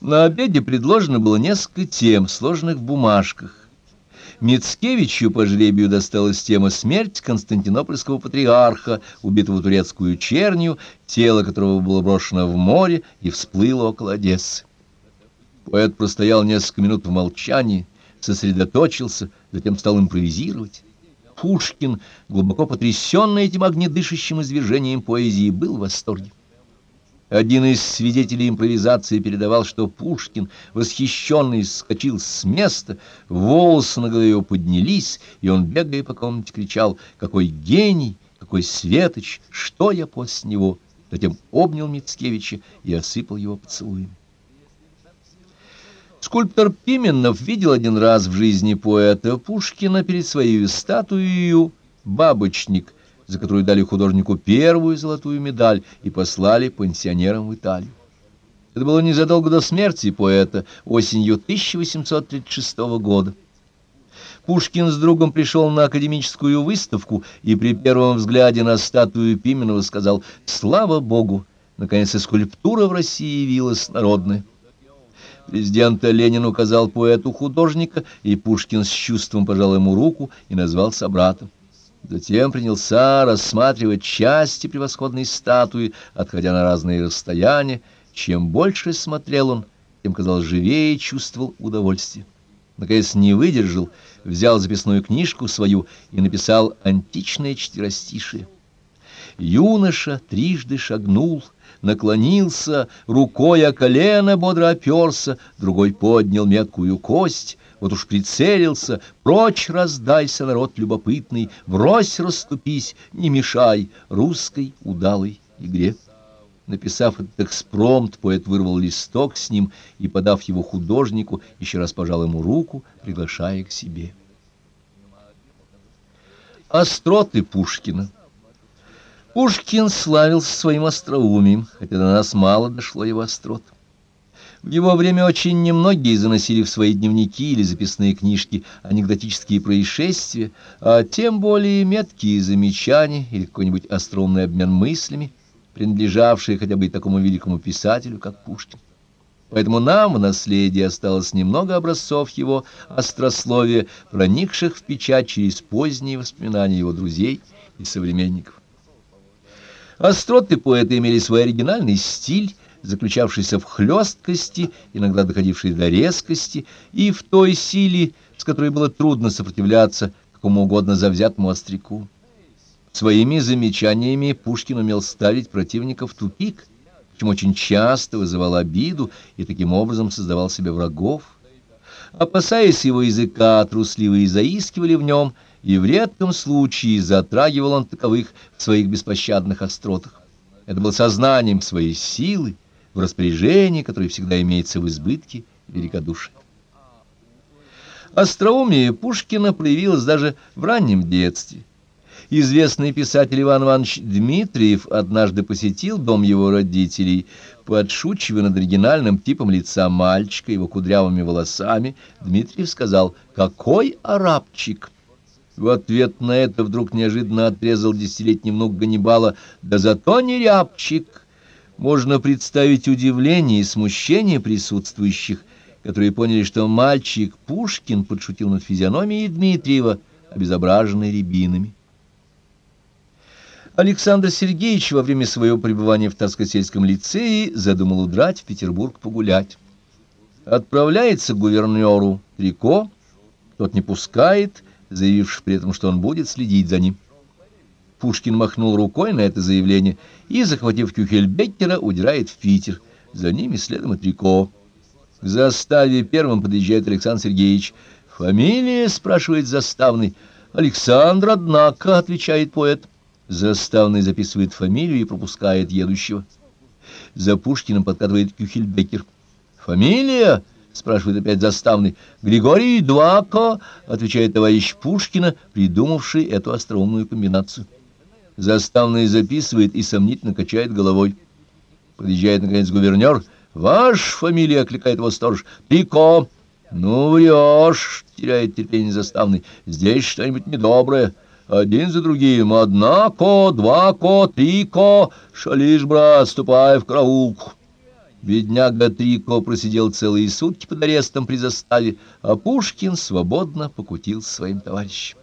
На обеде предложено было несколько тем, сложенных в бумажках. Мицкевичу по жребию досталась тема «Смерть Константинопольского патриарха, убитого турецкую чернью, тело которого было брошено в море и всплыло около Одессы». Поэт простоял несколько минут в молчании, сосредоточился, затем стал импровизировать. Пушкин, глубоко потрясенный этим огнедышащим извержением поэзии, был в восторге. Один из свидетелей импровизации передавал, что Пушкин, восхищенный, скочил с места, волосы на голове поднялись, и он, бегая по комнате, кричал «Какой гений! Какой светоч! Что я после него?» Затем обнял Мицкевича и осыпал его поцелуями. Скульптор Пименов видел один раз в жизни поэта Пушкина перед своей статуей «Бабочник», за которую дали художнику первую золотую медаль и послали пансионерам в Италию. Это было незадолго до смерти поэта, осенью 1836 года. Пушкин с другом пришел на академическую выставку и при первом взгляде на статую Пименова сказал «Слава Богу! Наконец и скульптура в России явилась народная». Президент Ленин указал поэту художника, и Пушкин с чувством пожал ему руку и назвал собратом. Затем принялся рассматривать части превосходной статуи, отходя на разные расстояния. Чем больше смотрел он, тем, казалось, живее чувствовал удовольствие. Наконец не выдержал, взял записную книжку свою и написал античное четверостишие. Юноша трижды шагнул, наклонился, рукой о колено бодро оперся, другой поднял меткую кость, вот уж прицелился, прочь раздайся, народ любопытный, врозь расступись, не мешай русской удалой игре. Написав этот экспромт, поэт вырвал листок с ним и, подав его художнику, еще раз пожал ему руку, приглашая к себе. Остроты Пушкина Пушкин славился своим остроумием, хотя до нас мало дошло его острот. В его время очень немногие заносили в свои дневники или записные книжки анекдотические происшествия, а тем более меткие замечания или какой-нибудь остроумный обмен мыслями, принадлежавшие хотя бы и такому великому писателю, как Пушкин. Поэтому нам в наследие осталось немного образцов его острословия, проникших в печать через поздние воспоминания его друзей и современников. Остроты поэта имели свой оригинальный стиль, заключавшийся в хлесткости, иногда доходившей до резкости, и в той силе, с которой было трудно сопротивляться какому угодно завзятому остряку. Своими замечаниями Пушкин умел ставить противника в тупик, чем очень часто вызывал обиду и таким образом создавал себе врагов. Опасаясь его языка, трусливые заискивали в нем, и в редком случае затрагивал он таковых в своих беспощадных остротах. Это был сознанием своей силы, в распоряжении, которое всегда имеется в избытке великодушия. Остроумие Пушкина проявилось даже в раннем детстве. Известный писатель Иван Иванович Дмитриев однажды посетил дом его родителей, подшучивая над оригинальным типом лица мальчика, его кудрявыми волосами, Дмитриев сказал «Какой арабчик!» В ответ на это вдруг неожиданно отрезал десятилетний внук Ганнибала «Да зато не рябчик!» Можно представить удивление и смущение присутствующих, которые поняли, что мальчик Пушкин подшутил над физиономией Дмитриева, обезображенной рябинами. Александр Сергеевич во время своего пребывания в Тарскосельском лицее задумал удрать в Петербург погулять. Отправляется к гувернеру Трико, тот не пускает, заявивший при этом, что он будет следить за ним. Пушкин махнул рукой на это заявление и, захватив Кюхельбеккера, удирает в Питер. За ними следом и Трико. К заставе первым подъезжает Александр Сергеевич. «Фамилия?» — спрашивает заставный. «Александр, однако», — отвечает поэт. Заставный записывает фамилию и пропускает едущего. За Пушкиным подкатывает Кюхельбекер. «Фамилия?» — спрашивает опять заставный. «Григорий Двако», — отвечает товарищ Пушкина, придумавший эту остроумную комбинацию. Заставный записывает и сомнительно качает головой. Подъезжает, наконец, гувернер. «Ваш фамилия?» — окликает его сторож. «Пико». «Ну, врешь!» — теряет терпение заставный. «Здесь что-нибудь недоброе. Один за другим. Одна ко, два ко, три ко. Шалишь, брат, ступай в караулку». Бедняга Трико просидел целые сутки под арестом при заставе, а Пушкин свободно покутил с своим товарищем.